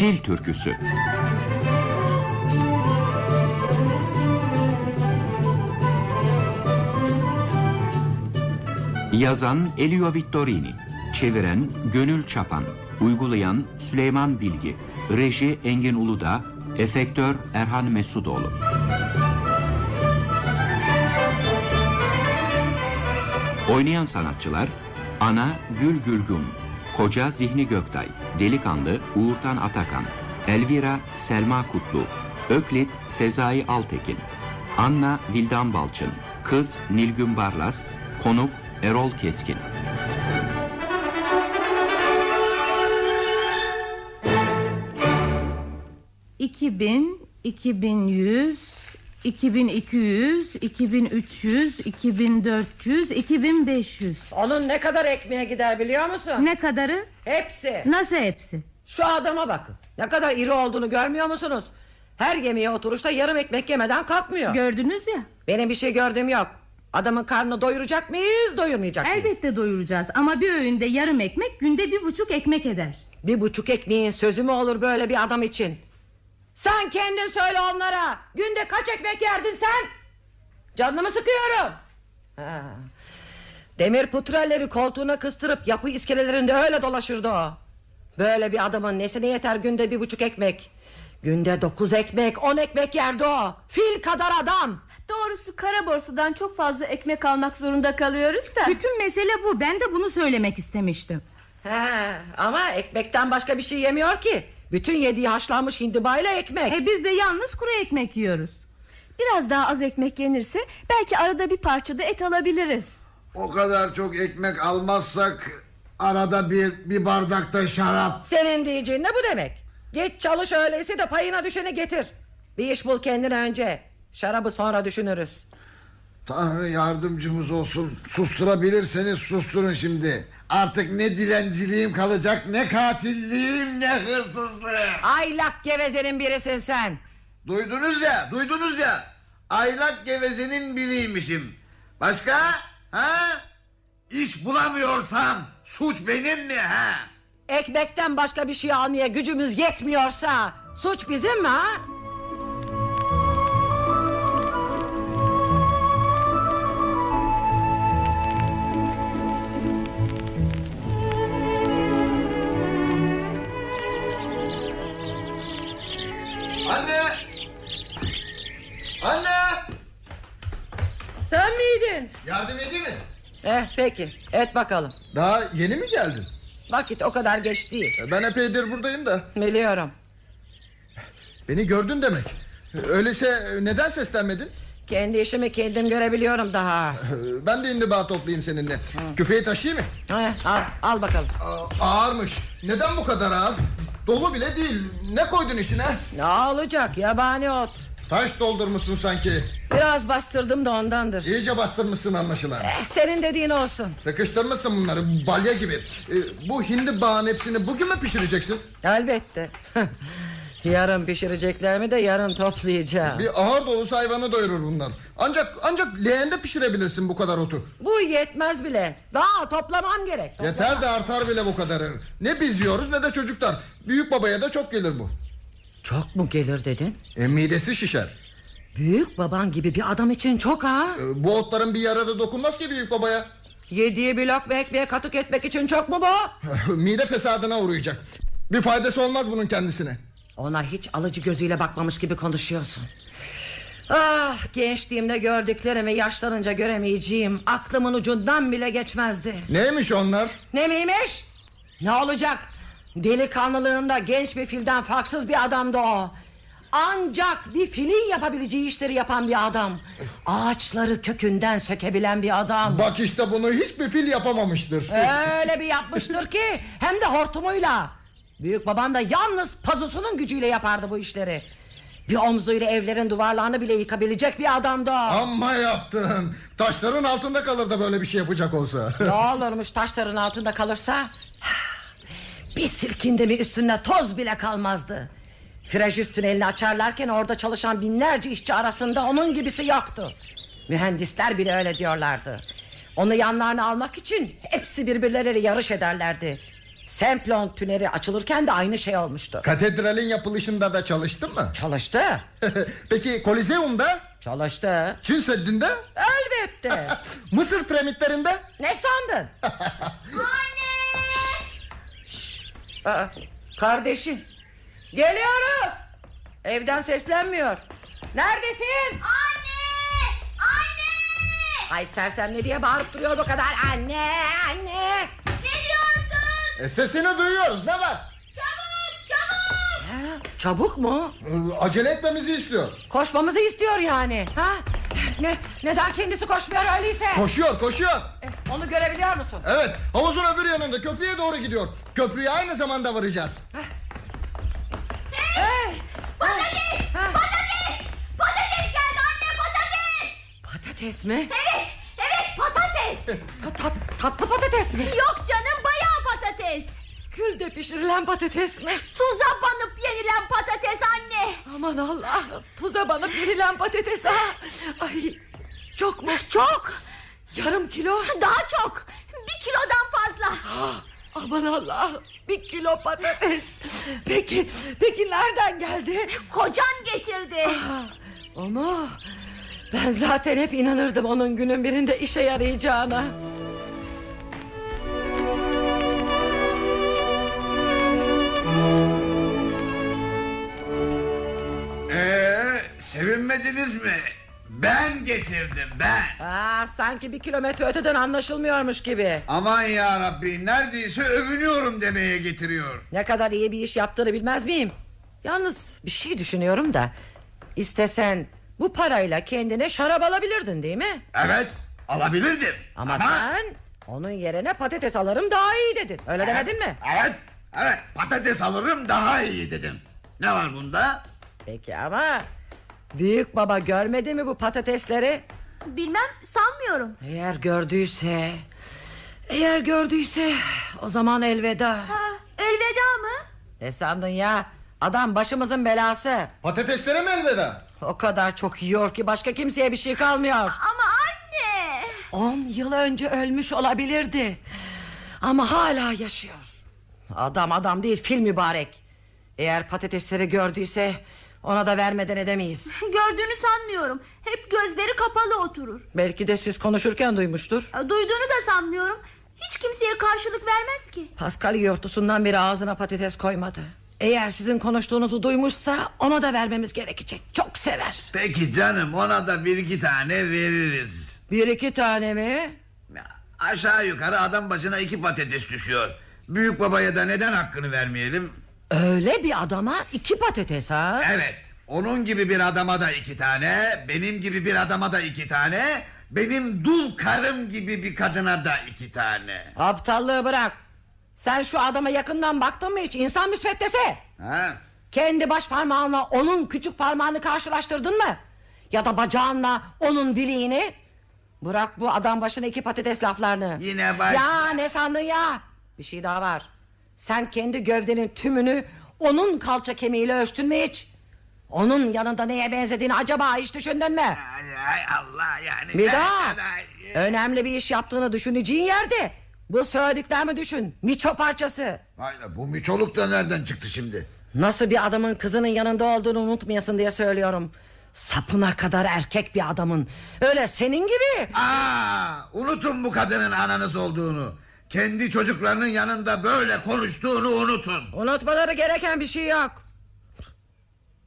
Fil Türküsü. Yazan Elio Vittorini Çeviren Gönül Çapan Uygulayan Süleyman Bilgi Reji Engin Uludağ Efektör Erhan Mesudoğlu Oynayan sanatçılar Ana Gül Gülgün Koca Zihni Göktay Delikanlı Uğurtan Atakan Elvira Selma Kutlu Öklit Sezai Altekin Anna Vildan Balçın Kız Nilgün Barlas Konuk Erol Keskin. İki bin, iki bin yüz, iki bin iki yüz, iki bin üç yüz, iki bin dört yüz, iki bin beş yüz. Onun ne kadar ekmeğe gider biliyor musun? Ne kadarı? Hepsi. Nasıl hepsi? Şu adama bakın. Ne kadar iri olduğunu görmüyor musunuz? Her yemeğe oturuşta yarım ekmek yemeden kalkmıyor. Gördünüz ya. Benim bir şey gördüğüm yok. Adamın karnını doyuracak mıyız, doyurmayacak mıyız? Elbette doyuracağız ama bir öğünde yarım ekmek günde bir buçuk ekmek eder. Bir buçuk ekmeğin sözü mü olur böyle bir adam için? Sen kendin söyle onlara. Günde kaç ekmek yerdin sen? Canımı sıkıyorum. Ha. Demir putrelleri koltuğuna kıstırıp yapı iskelelerinde öyle dolaşırdı o. Böyle bir adamın nesine yeter günde bir buçuk ekmek? Günde dokuz ekmek, on ekmek yerdi o. Fil kadar adam. Doğrusu kara borsadan çok fazla ekmek almak zorunda kalıyoruz da. Bütün mesele bu. Ben de bunu söylemek istemiştim. He, ama ekmekten başka bir şey yemiyor ki. Bütün yediği haşlanmış hindibayla ekmek. E biz de yalnız kuru ekmek yiyoruz. Biraz daha az ekmek yenirse belki arada bir parça da et alabiliriz. O kadar çok ekmek almazsak arada bir bir bardakta şarap. Senin diyeceğin ne bu demek? Git çalış öyleyse de payına düşeni getir. Bir iş bul kendine önce. Şarabı sonra düşünürüz. Tanrı yardımcımız olsun. Susturabilirseniz susturun şimdi. Artık ne dilenciliğim kalacak ne katilliğim ne hırsızlığım. Aylak gevezenin birisin sen. Duydunuz ya duydunuz ya. Aylak gevezenin biriymişim. Başka? Ha? İş bulamıyorsam suç benim mi ha? Ekmekten başka bir şey almaya gücümüz yetmiyorsa suç bizim mi ha? Miydin? Yardım edeyim mi? Eh peki et bakalım. Daha yeni mi geldin? Vakit o kadar geç değil. Ben epeydir buradayım da. Biliyorum. Beni gördün demek. Öyleyse neden seslenmedin? Kendi işimi kendim görebiliyorum daha. Ben de indiba toplayayım seninle. Küfeyi taşıyayım mı? Eh, al, al bakalım. Aa, ağırmış. Neden bu kadar ağır? Dolu bile değil. Ne koydun içine? Ne olacak yabani ot. Taş doldurmuşsun sanki. Biraz bastırdım da ondandır. İyice bastırmışsın anlaşılan. Eh, senin dediğin olsun. Sıkıştırmışsın bunları balya gibi. Ee, bu hindi bağın hepsini bugün mü pişireceksin? Elbette. yarın pişireceklerimi de yarın toplayacağım. Bir ahır dolusu hayvanı doyurur bunlar. Ancak ancak leğende pişirebilirsin bu kadar otu. Bu yetmez bile. Daha toplamam gerek. Toplamam. Yeter de artar bile bu kadarı. Ne biz yiyoruz ne de çocuklar. Büyük babaya da çok gelir bu. Çok mu gelir dedin? E, midesi şişer. Büyük baban gibi bir adam için çok ha. E, bu otların bir yararı dokunmaz ki büyük babaya. Yediği bir lokma ekmeğe katık etmek için çok mu bu? Mide fesadına uğrayacak. Bir faydası olmaz bunun kendisine. Ona hiç alıcı gözüyle bakmamış gibi konuşuyorsun. Ah gençliğimde gördüklerimi yaşlanınca göremeyeceğim Aklımın ucundan bile geçmezdi Neymiş onlar? Ne miymiş? Ne olacak? Delikanlılığında genç bir filden farksız bir adamdı o. Ancak bir filin yapabileceği işleri yapan bir adam. Ağaçları kökünden sökebilen bir adam. Bak işte bunu hiçbir fil yapamamıştır. Öyle bir yapmıştır ki Hem de hortumuyla. Büyük baban da yalnız pazusunun gücüyle yapardı bu işleri. Bir omzuyla evlerin duvarlarını bile yıkabilecek bir adamdı Amma yaptın. Taşların altında kalır da böyle bir şey yapacak olsa. Ne olurmuş taşların altında kalırsa Bir silkindi mi üstünde toz bile kalmazdı Frejus tünelini açarlarken orada çalışan binlerce işçi arasında onun gibisi yoktu Mühendisler bile öyle diyorlardı Onu yanlarına almak için hepsi birbirleriyle yarış ederlerdi Semplon tüneri açılırken de aynı şey olmuştu. Katedralin yapılışında da çalıştın mı? Çalıştı. Peki Koliseum'da? Çalıştı. Çin Seddi'nde? Elbette. Mısır piramitlerinde? ne sandın? Aa, kardeşim. Geliyoruz. Evden seslenmiyor. Neredesin? Anne! Anne! Ay sersem ne diye bağırıp duruyor bu kadar? Anne, anne. Ne diyorsun? E, sesini duyuyoruz ne var? Çabuk! Çabuk! Ha, çabuk mu? E, Acele etmemizi istiyor. Koşmamızı istiyor yani. Ha? Ne, neden kendisi koşmuyor öyleyse? Koşuyor koşuyor. E, Onu görebiliyor musun? Evet havuzun öbür yanında köprüye doğru gidiyor. Köprüye aynı zamanda varacağız. Hey! Patates! Patates! Patates geldi anne patates! Patates mi? Evet! Evet patates! Ta- ta- tatlı patates mi? Yok canım bayağı patates! Külde pişirilen patates mi? Tuza banıp yenilen patates anne! Aman Allah'ım tuza banıp yenilen patates ha. Ay çok mu? Çok! Yarım kilo. Daha çok! Bir kilodan fazla! Aman Allah'ım bir kilo patates. Peki peki nereden geldi? Kocan getirdi! Ama ben zaten hep inanırdım onun günün birinde işe yarayacağına. Sevinmediniz mi? Ben getirdim ben. Aa, sanki bir kilometre öteden anlaşılmıyormuş gibi. Aman ya Rabbi neredeyse övünüyorum demeye getiriyor. Ne kadar iyi bir iş yaptığını bilmez miyim? Yalnız bir şey düşünüyorum da. İstesen bu parayla kendine şarap alabilirdin değil mi? Evet alabilirdim. Ama, sen onun yerine patates alırım daha iyi dedin. Öyle demedin mi? Evet evet patates alırım daha iyi dedim. Ne var bunda? Peki ama büyük baba görmedi mi bu patatesleri? Bilmem sanmıyorum. Eğer gördüyse... Eğer gördüyse o zaman elveda. Ha, elveda mı? Ne sandın ya? Adam başımızın belası. Patateslere mi elveda? O kadar çok yiyor ki başka kimseye bir şey kalmıyor. Ama anne! On yıl önce ölmüş olabilirdi. Ama hala yaşıyor. Adam adam değil fil mübarek. Eğer patatesleri gördüyse ona da vermeden edemeyiz. Gördüğünü sanmıyorum. Hep gözleri kapalı oturur. Belki de siz konuşurken duymuştur. Duyduğunu da sanmıyorum. Hiç kimseye karşılık vermez ki. Pascal yortusundan beri ağzına patates koymadı. Eğer sizin konuştuğunuzu duymuşsa ona da vermemiz gerekecek. Çok sever. Peki canım ona da bir iki tane veririz. Bir iki tane mi? Aşağı yukarı adam başına iki patates düşüyor. Büyük babaya da neden hakkını vermeyelim? Öyle bir adama iki patates ha? Evet onun gibi bir adama da iki tane Benim gibi bir adama da iki tane Benim dul karım gibi bir kadına da iki tane Aptallığı bırak. Sen şu adama yakından baktın mı hiç? İnsan müsveddesi. ha? Kendi baş parmağınla onun küçük parmağını karşılaştırdın mı? Ya da bacağınla onun bileğini? Bırak bu adam başına iki patates laflarını. Yine baş- Ya ne sandın ya? Bir şey daha var. Sen kendi gövdenin tümünü onun kalça kemiğiyle ölçtün mü hiç? Onun yanında neye benzediğini acaba hiç düşündün mü? Ay, ay Allah yani Bir daha. Önemli bir iş yaptığını düşüneceğin yerde bu söylediklerimi düşün. Miço parçası. Ay, bu miçoluk da nereden çıktı şimdi? Nasıl bir adamın kızının yanında olduğunu unutmayasın diye söylüyorum. Sapına kadar erkek bir adamın. Öyle senin gibi. Aa, unutun bu kadının ananız olduğunu. Kendi çocuklarının yanında böyle konuştuğunu unutun. Unutmaları gereken bir şey yok.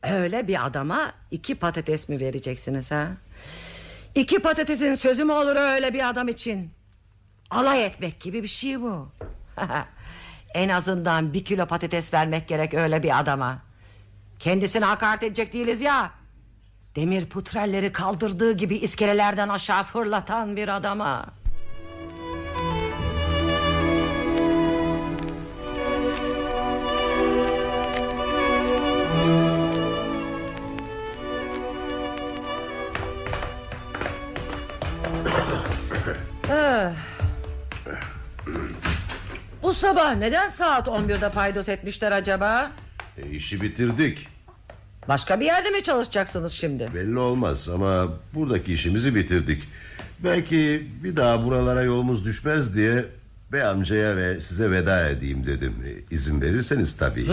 Öyle bir adama iki patates mi vereceksiniz ha? İki patatesin sözü mü olur öyle bir adam için? Alay etmek gibi bir şey bu. en azından bir kilo patates vermek gerek öyle bir adama. Kendisine hakaret edecek değiliz ya. Demir putrelleri kaldırdığı gibi iskelelerden aşağı fırlatan bir adama. Bu sabah neden saat 11'de paydos etmişler acaba? E, işi bitirdik. Başka bir yerde mi çalışacaksınız şimdi? Belli olmaz ama buradaki işimizi bitirdik. Belki bir daha buralara yolumuz düşmez diye Bey amcaya ve size veda edeyim dedim. E, İzin verirseniz tabii.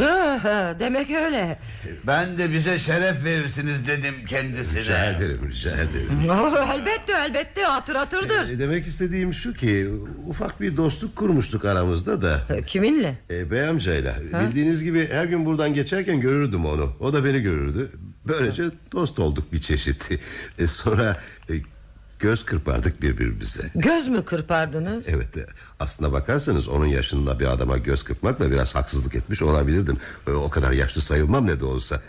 Demek öyle. Ben de bize şeref verirsiniz dedim Rica kendisine. ederim, rica ederim. Oh, elbette elbette hatır hatırdır. E, Demek istediğim şu ki ufak bir dostluk kurmuştuk aramızda da. Kiminle? E, bey amcayla. Bildiğiniz gibi her gün buradan geçerken görürdüm onu. O da beni görürdü. Böylece dost olduk bir çeşit. E, sonra e, göz kırpardık birbirimize. Göz mü kırpardınız? Evet e, aslına bakarsanız onun yaşında bir adama göz kırpmakla biraz haksızlık etmiş olabilirdim. E, O kadar yaşlı sayılmam ne de olsa.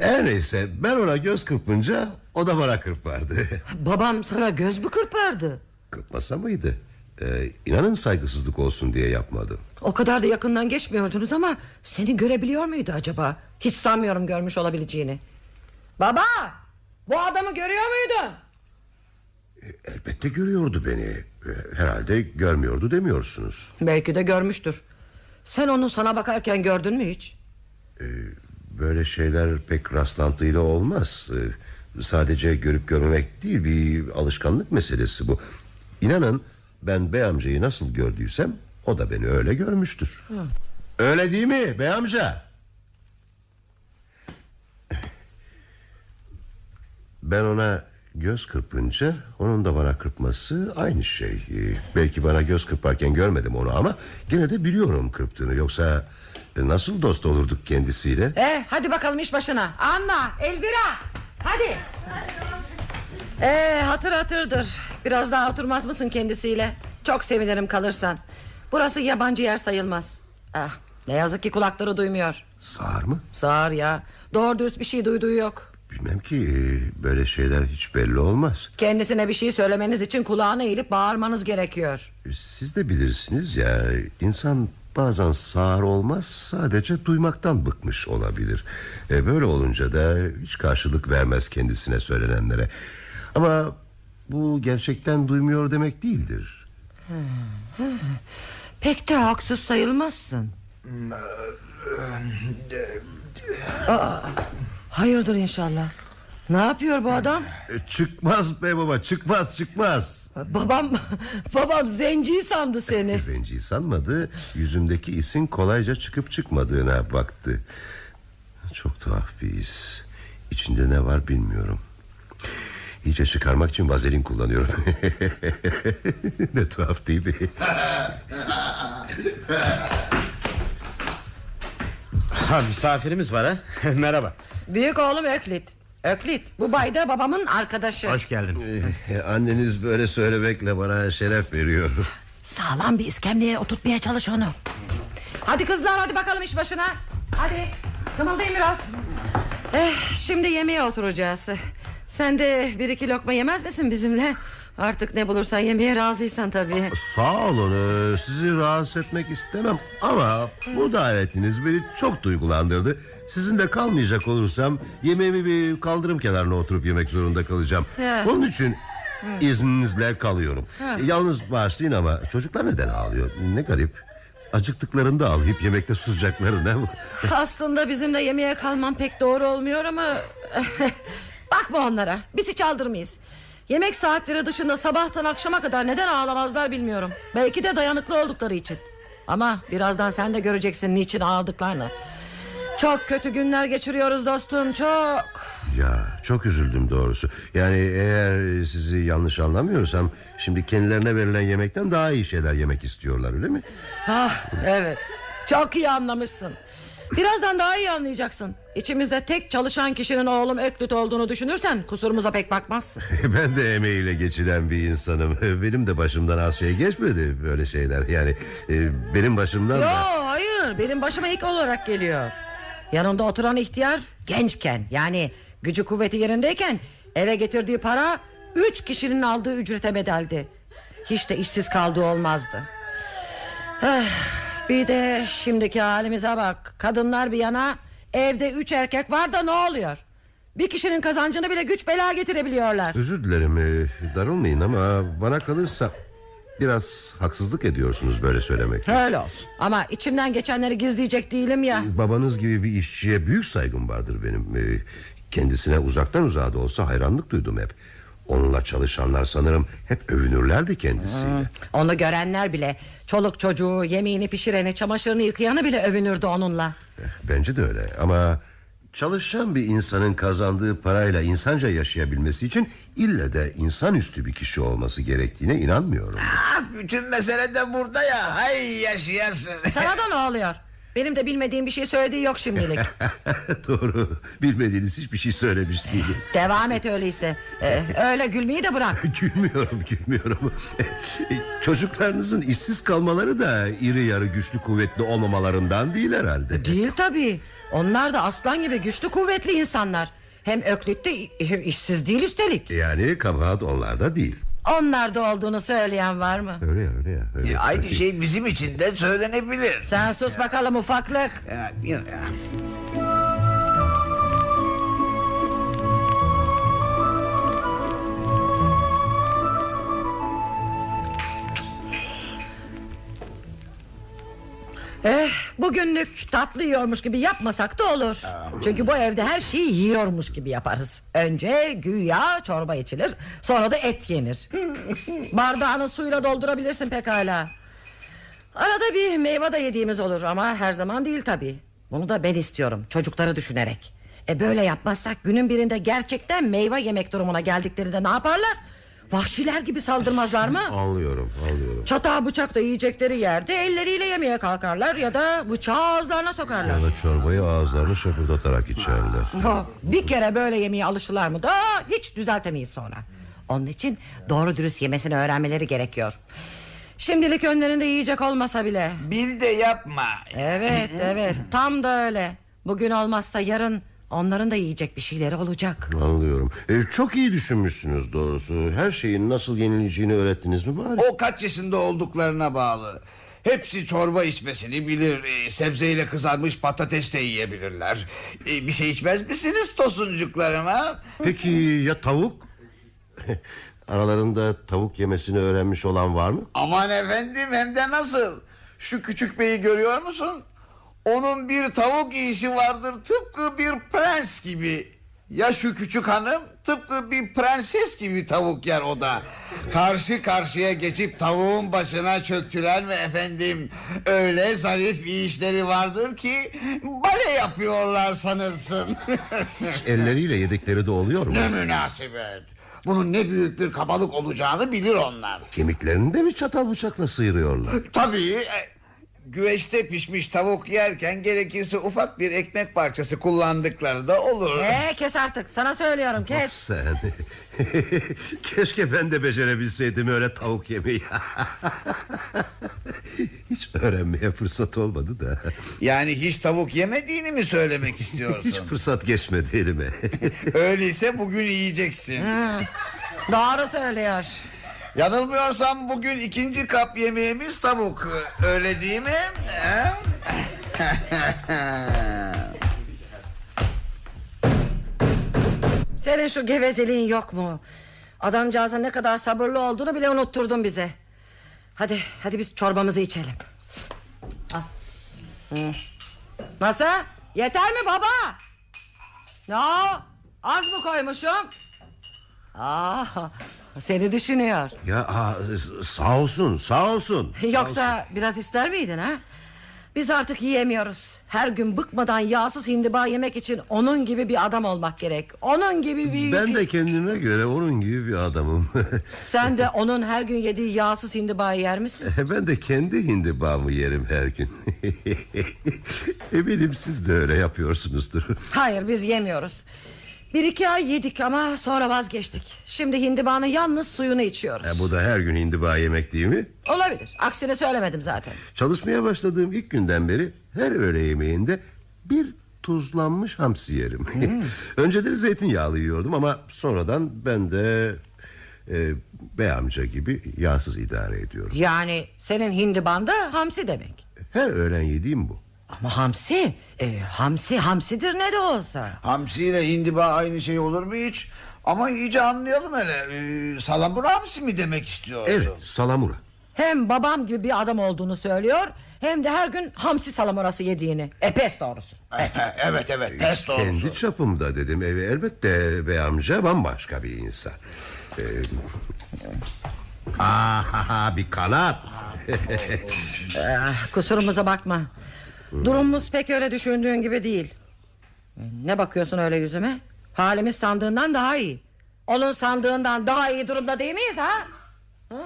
Her neyse ben ona göz kırpınca o da bana kırpardı. Babam sana göz mü kırpardı? Kırpmasa mıydı? E, inanın saygısızlık olsun diye yapmadım. O kadar da yakından geçmiyordunuz ama seni görebiliyor muydu acaba? Hiç sanmıyorum görmüş olabileceğini. Baba! Bu adamı görüyor muydun? Elbette görüyordu beni. E, Herhalde görmüyordu demiyorsunuz. Belki de görmüştür. Sen onu sana bakarken gördün mü hiç? Böyle şeyler pek rastlantıyla olmaz. E, Sadece görüp görmemek değil bir alışkanlık meselesi bu. İnanın ben bey amcayı nasıl gördüysem o da beni öyle görmüştür. Öyle değil mi bey amca? Ben ona göz kırpınca onun da bana kırpması aynı şey. Ee, Belki bana göz kırparken görmedim onu ama gene de biliyorum kırptığını. Yoksa e, nasıl dost olurduk kendisiyle? Eh hadi bakalım iş başına. Anna, Elvira. Hadi. Eh hatır hatırdır. Biraz daha oturmaz mısın kendisiyle? Çok sevinirim kalırsan. Burası yabancı yer sayılmaz. Ah, ne yazık ki kulakları duymuyor. Sağır mı? Sağır ya. Doğru dürüst bir şey duyduğu yok. Bilmem ki e, böyle şeyler hiç belli olmaz. Kendisine bir şey söylemeniz için kulağına eğilip bağırmanız gerekiyor. Siz de bilirsiniz ya insan bazen sağır olmaz sadece duymaktan bıkmış olabilir. E, böyle olunca da hiç karşılık vermez kendisine söylenenlere. Ama bu gerçekten duymuyor demek değildir. Pek de haksız sayılmazsın. Aa, hayırdır inşallah. Ne yapıyor bu adam? E, çıkmaz be baba çıkmaz çıkmaz. Babam babam zenci sandı seni. Zenciyi sanmadı yüzümdeki isin kolayca çıkıp çıkmadığına baktı. Çok tuhaf bir his. İçinde ne var bilmiyorum. İyice çıkarmak için vazelin kullanıyorum. ne tuhaf değil mi? Ha, misafirimiz var ha. Merhaba. Büyük oğlum Öklit. Öklit bu bay da babamın arkadaşı. Hoş geldin. Ee, Anneniz böyle söylemekle bana şeref veriyor. Sağlam bir iskemleye oturtmaya çalış onu. Hadi kızlar hadi bakalım iş başına. Hadi kımıldayın biraz. Eh, şimdi yemeğe oturacağız. Sen de bir iki lokma yemez misin bizimle? Artık ne bulursan yemeye razıysan tabii. Sağ olun ee, sizi rahatsız etmek istemem ama bu davetiniz beni çok duygulandırdı. Sizinle kalmayacak olursam yemeğimi bir kaldırım kenarına oturup yemek zorunda kalacağım. Ya. Onun için izninizle kalıyorum. Yalnız bağışlayın ama çocuklar neden ağlıyor? Ne garip. Acıktıklarında ağlayıp yemekte susacakları ne bu? Aslında bizimle yemeğe kalman pek doğru olmuyor ama... Bakma onlara biz hiç aldırmayız. Yemek saatleri dışında sabahtan akşama kadar neden ağlamazlar bilmiyorum. Belki de dayanıklı oldukları için. Ama birazdan sen de göreceksin niçin ağladıklarını. Çok kötü günler geçiriyoruz dostum çok. Ya çok üzüldüm doğrusu. Yani eğer sizi yanlış anlamıyorsam... ...şimdi kendilerine verilen yemekten daha iyi şeyler yemek istiyorlar öyle mi? Ah evet çok iyi anlamışsın. Birazdan daha iyi anlayacaksın. İçimizde tek çalışan kişinin oğlum Öklüt olduğunu düşünürsen kusurumuza pek bakmazsın. ben de emeğiyle geçiren bir insanım. Benim de başımdan az şey geçmedi böyle şeyler. Yani e, benim başımdan Yo da... hayır benim başıma ilk olarak geliyor. Yanında oturan ihtiyar gençken yani gücü kuvveti yerindeyken eve getirdiği para üç kişinin aldığı ücrete bedeldi. Hiç de işsiz kaldığı olmazdı. Ah, bir de şimdiki halimize bak. Kadınlar bir yana evde üç erkek var da ne oluyor? Bir kişinin kazancını bile güç bela getirebiliyorlar. Özür dilerim e, darılmayın ama bana kalırsa... ...biraz haksızlık ediyorsunuz böyle söylemek. Öyle olsun. Ama içimden geçenleri gizleyecek değilim ya. Babanız gibi bir işçiye büyük saygım vardır benim. E, Kendisine uzaktan uzağa da olsa hayranlık duydum hep. Onunla çalışanlar sanırım hep övünürlerdi kendisiyle. Onu görenler bile çoluk çocuğu yemeğini pişireni çamaşırını yıkayanı bile övünürdü onunla. Bence de öyle ama çalışan bir insanın kazandığı parayla insanca yaşayabilmesi için ille de insanüstü bir kişi olması gerektiğine inanmıyorum. Ah, bütün mesele de burada ya. Hay yaşayasın. Sana da ne oluyor? Benim de bilmediğim bir şey söylediği yok şimdilik. Doğru. Bilmediğiniz hiçbir şey söylemiş değilim. Devam et öyleyse. Ee, öyle gülmeyi de bırak. Gülmüyorum gülmüyorum Çocuklarınızın işsiz kalmaları da iri yarı güçlü kuvvetli olmamalarından değil herhalde Değil tabii. Onlar da aslan gibi güçlü kuvvetli insanlar. Hem Öklit'te işsiz değil üstelik. Yani kabahat onlarda değil Onlarda olduğunu söyleyen var mı? Öyle ya öyle ya, öyle. Ya, Aynı şey bizim için de söylenebilir. Sen sus bakalım ufaklık. Ya, ya. Eh, bugünlük tatlı yiyormuş gibi yapmasak da olur. Çünkü bu evde her şeyi yiyormuş gibi yaparız. Önce güya çorba içilir, sonra da et yenir. Bardağını suyla doldurabilirsin pekala. Arada bir meyve de yediğimiz olur ama her zaman değil tabii. Bunu da ben istiyorum, çocukları düşünerek. E böyle yapmazsak günün birinde gerçekten meyve yemek durumuna geldiklerinde ne yaparlar? Vahşiler gibi saldırmazlar mı? Anlıyorum anlıyorum Çatağı bıçakla yiyecekleri yerde elleriyle yemeye kalkarlar ya da bıçağı ağızlarına sokarlar. Ya da çorbayı ağızlarını şapırdatarak içerler Bir kere böyle yemeye alışırlar mı da hiç düzeltemeyiz sonra. Onun için doğru dürüst yemesini öğrenmeleri gerekiyor. Şimdilik önlerinde yiyecek olmasa bile. Bil de yapma. Evet evet tam da öyle. Bugün olmazsa yarın onların da yiyecek bir şeyleri olacak. Anlıyorum e, Çok iyi düşünmüşsünüz doğrusu Her şeyin nasıl yenileceğini öğrettiniz mi bari O kaç yaşında olduklarına bağlı. Hepsi çorba içmesini bilir. Ee, Sebzeyle kızarmış patates de yiyebilirler. Ee, Bir şey içmez misiniz tosuncuklarım ha? Peki ya tavuk Aralarında tavuk yemesini öğrenmiş olan var mı Aman efendim hem de nasıl? Şu küçük beyi görüyor musun? Onun bir tavuk yiyişi vardır tıpkı bir prens gibi. Ya şu küçük hanım tıpkı bir prenses gibi tavuk yer o da. Karşı karşıya geçip tavuğun başına çöktüler mi efendim? Öyle zarif yiyişleri vardır ki bale yapıyorlar sanırsın. Hiç elleriyle yedikleri de oluyor mu ne münasebet. Bunun ne büyük bir kabalık olacağını bilir onlar. Kemiklerini de mi çatal bıçakla sıyırıyorlar Tabii e, güveçte pişmiş tavuk yerken gerekirse ufak bir ekmek parçası kullandıkları da olur. Ee, kes artık sana söylüyorum kes. Sen Keşke ben de becerebilseydim öyle tavuk yemeyi Hiç öğrenmeye fırsat olmadı da Yani hiç tavuk yemediğini mi söylemek Hiç istiyorsun? fırsat geçmedi elime Öyleyse bugün yiyeceksin. Doğru söylüyor. Yanılmıyorsam bugün ikinci kap yemeğimiz tavuk. Öyle değil mi? Senin şu gevezeliğin yok mu? Adamcağızın ne kadar sabırlı olduğunu bile unutturdun bize. Hadi hadi biz çorbamızı içelim. Nasıl? Yeter mi baba? Ne? Az mı koymuşum? Aa, seni düşünüyor. Ya aa, sağ olsun sağ olsun Yoksa biraz ister miydin ha? Biz artık yiyemiyoruz. Her gün bıkmadan yağsız hindiba yemek için onun gibi bir adam olmak gerek. Onun gibi bir... Ben de kendime göre onun gibi bir adamım Sen de onun her gün yediği yağsız hindibayı yer misin? Ben de kendi hindibamı yerim her gün Eminim siz de öyle yapıyorsunuzdur Hayır biz yemiyoruz. Bir iki ay yedik ama sonra vazgeçtik. Şimdi hindibanın yalnız suyunu içiyoruz. Ha, Bu da her gün hindiba yemek değil mi? Olabilir. Aksini söylemedim zaten. Çalışmaya başladığım ilk günden beri her öğle yemeğinde bir tuzlanmış hamsi yerim. Önceleri zeytinyağlı yiyordum ama sonradan ben de e, bey amca gibi yağsız idare ediyorum. Yani senin hindibanda hamsi demek. Her öğlen yediğim bu. Ama hamsi, e, hamsi hamsidir ne de olsa. Hamsi ile hindiba aynı şey olur mu hiç? Ama iyice anlayalım hele. Ee, salamura hamsi mi demek istiyorsun? Evet salamura. Hem babam gibi bir adam olduğunu söylüyor... ...hem de her gün hamsi salamurası yediğini. E pes doğrusu. evet evet pes doğrusu. Kendi çapımda dedim evi elbette bey amca bambaşka bir insan. Ee, Aha, bir kanat. Ah, kusurumuza bakma. Durumumuz pek öyle düşündüğün gibi değil. Ne bakıyorsun öyle yüzüme? Halimiz sandığından daha iyi. Onun sandığından daha iyi durumda değil miyiz ha? Hı?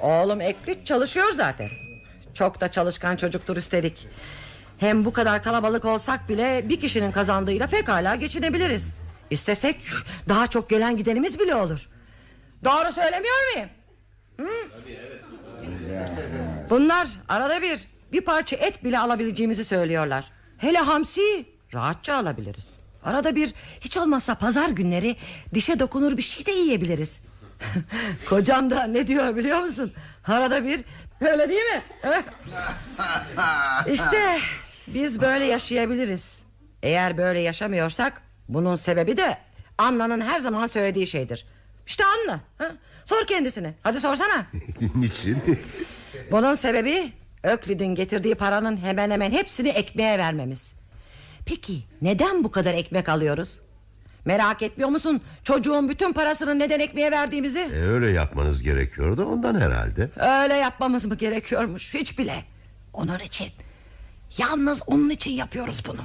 Oğlum Ekrit çalışıyor zaten. Çok da çalışkan çocuktur üstelik. Hem bu kadar kalabalık olsak bile bir kişinin kazandığıyla pekala geçinebiliriz. İstesek daha çok gelen gidenimiz bile olur. Doğru söylemiyor muyum? Hı? Bunlar arada bir bir parça et bile alabileceğimizi söylüyorlar. Hele hamsi rahatça alabiliriz. Arada bir hiç olmazsa pazar günleri dişe dokunur bir şey de yiyebiliriz. Kocam da ne diyor biliyor musun? Arada bir öyle değil mi? işte biz böyle yaşayabiliriz. Eğer böyle yaşamıyorsak bunun sebebi de Anna'nın her zaman söylediği şeydir. İşte Anna. Ha? Sor kendisine. Hadi sorsana. Niçin? Bunun sebebi Öklid'in getirdiği paranın hemen hemen hepsini ekmeğe vermemiz. Peki neden bu kadar ekmek alıyoruz? Merak etmiyor musun çocuğun bütün parasını neden ekmeğe verdiğimizi? E, öyle yapmanız gerekiyordu ondan herhalde. Öyle yapmamız mı gerekiyormuş hiç bile. Onun için. Yalnız onun için yapıyoruz bunu.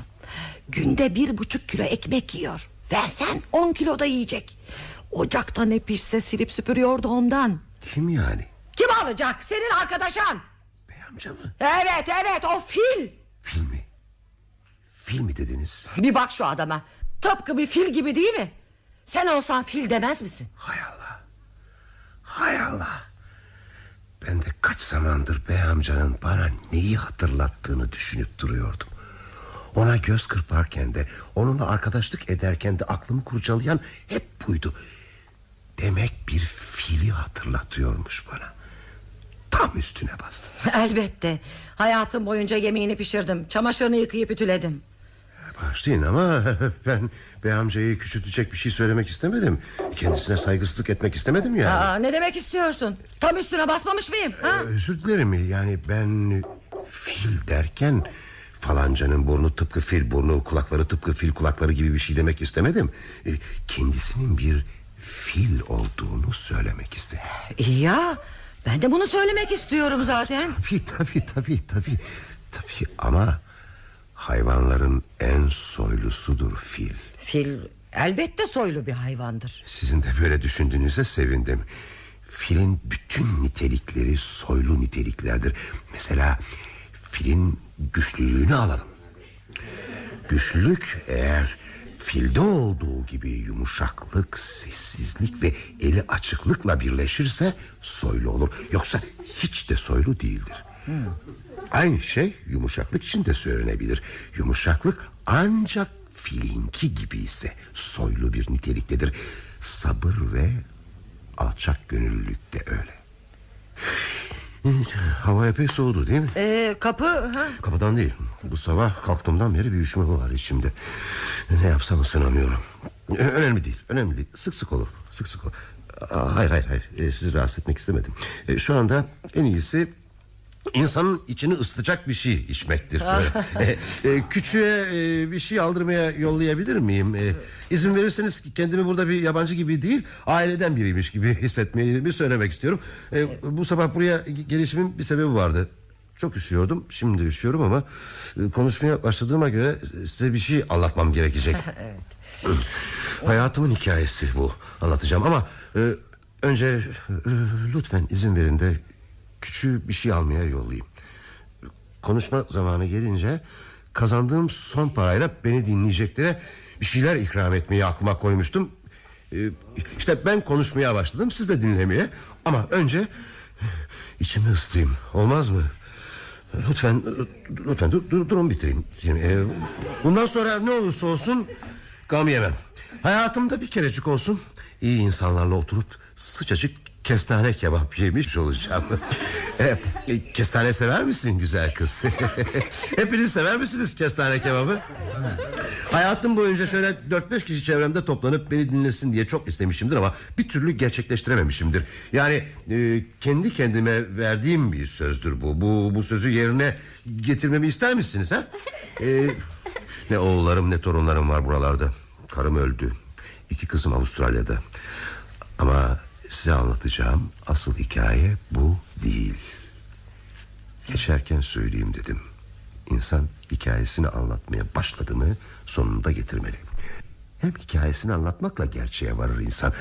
Günde bir buçuk kilo ekmek yiyor. Versen on kilo da yiyecek. Ocakta ne pişse silip süpürüyordu ondan. Kim yani? Kim alacak? Senin arkadaşın. Amca mı? Evet evet o fil. Fil mi? Fil mi dediniz? Bir bak şu adama. Tıpkı bir fil gibi değil mi? Sen olsan fil demez misin? Hay Allah. Hay Allah. Ben de kaç zamandır bey amcanın bana neyi hatırlattığını düşünüp duruyordum. Ona göz kırparken de onunla arkadaşlık ederken de aklımı kurcalayan hep buydu. Demek bir fili hatırlatıyormuş bana. Tam üstüne bastınız. Elbette. Hayatım boyunca yemeğini pişirdim. Çamaşırını yıkayıp ütüledim. Bağışlayın ama ben bey amcayı küçültecek bir şey söylemek istemedim. Kendisine saygısızlık etmek istemedim yani. Aa, ne demek istiyorsun? Tam üstüne basmamış mıyım? Ha? Özür dilerim yani ben fil derken falancanın burnu tıpkı fil burnu kulakları tıpkı fil kulakları gibi bir şey demek istemedim. E, Kendisinin bir fil olduğunu söylemek istedim. İyi ya. Ben de bunu söylemek istiyorum zaten. Tabii tabii tabii tabii. Tabii ama hayvanların en soylusudur fil. Fil elbette soylu bir hayvandır. Sizin de böyle düşündüğünüze sevindim. Filin bütün nitelikleri soylu niteliklerdir. Mesela filin güçlülüğünü alalım. Güçlülük eğer filde olduğu gibi yumuşaklık, sessizlik ve eli açıklıkla birleşirse soylu olur. Yoksa hiç de soylu değildir. Aynı şey yumuşaklık için de söylenebilir. Yumuşaklık ancak filinki gibi ise soylu bir niteliktedir. Sabır ve alçak gönüllülük de öyle. Hava epey soğudu değil mi? Ee, kapı ha? Kapıdan değil. Bu sabah kalktığımdan beri bir üşüme var içimde. Ne yapsam ısınamıyorum. Önemli değil, önemli değil. Sık sık olur, sık sık olur. Aa, Hayır, hayır, hayır. Ee, Sizi rahatsız etmek istemedim. Ee, Şu anda en iyisi insanın içini ısıtacak bir şey içmektir. Ee, e, Küçüğe e, bir şey aldırmaya yollayabilir miyim? Ee, İzin verirseniz kendimi burada bir yabancı gibi değil, aileden biriymiş gibi hissetmeyi söylemek istiyorum. Ee, Bu sabah buraya gelişimin bir sebebi vardı. Çok üşüyordum. Şimdi üşüyorum ama e, konuşmaya başladığıma göre size bir şey anlatmam gerekecek. Hayatımın hikayesi bu. Anlatacağım ama e, önce e, lütfen izin verin de küçüğü bir şey almaya yollayayım. Konuşma zamanı gelince kazandığım son parayla beni dinleyeceklere bir şeyler ikram etmeyi aklıma koymuştum. E, işte ben konuşmaya başladım siz de dinlemeye ama önce içimi ısıtayım olmaz mı? Lütfen lütfen dur, dur, durun bitireyim. E, bundan sonra ne olursa olsun gam yemem. Hayatımda bir kerecik olsun iyi insanlarla oturup sıcacık kestane kebap yemiş olacağım. e, e, kestane sever misin güzel kız? Hepiniz sever misiniz kestane kebabı? Hayatım boyunca şöyle 4-5 kişi çevremde toplanıp beni dinlesin diye çok istemişimdir ama bir türlü gerçekleştirememişimdir. Yani e, kendi kendime verdiğim bir sözdür bu. Bu bu sözü yerine getirmemi ister misiniz ha? E, ne oğullarım ne torunlarım var buralarda. Karım öldü. İki kızım Avustralya'da. Ama size anlatacağım asıl hikaye bu değil. Geçerken söyleyeyim dedim. İnsan hikayesini anlatmaya başladı mı sonunda getirmeli. Hem hikayesini anlatmakla gerçeğe varır insan.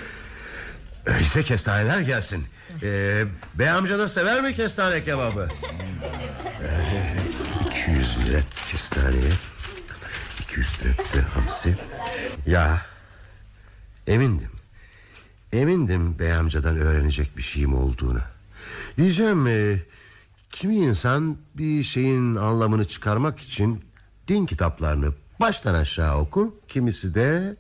Öyleyse kestaneler gelsin. Ee, bey amca da sever mi kestane kebabı? Ee, 200 lira kestaneye 200 lira hamsi Ya Emindim Emindim bey amcadan öğrenecek bir şeyim olduğunu. Diyeceğim e, Kimi insan bir şeyin anlamını çıkarmak için Din kitaplarını baştan aşağı okur Kimisi de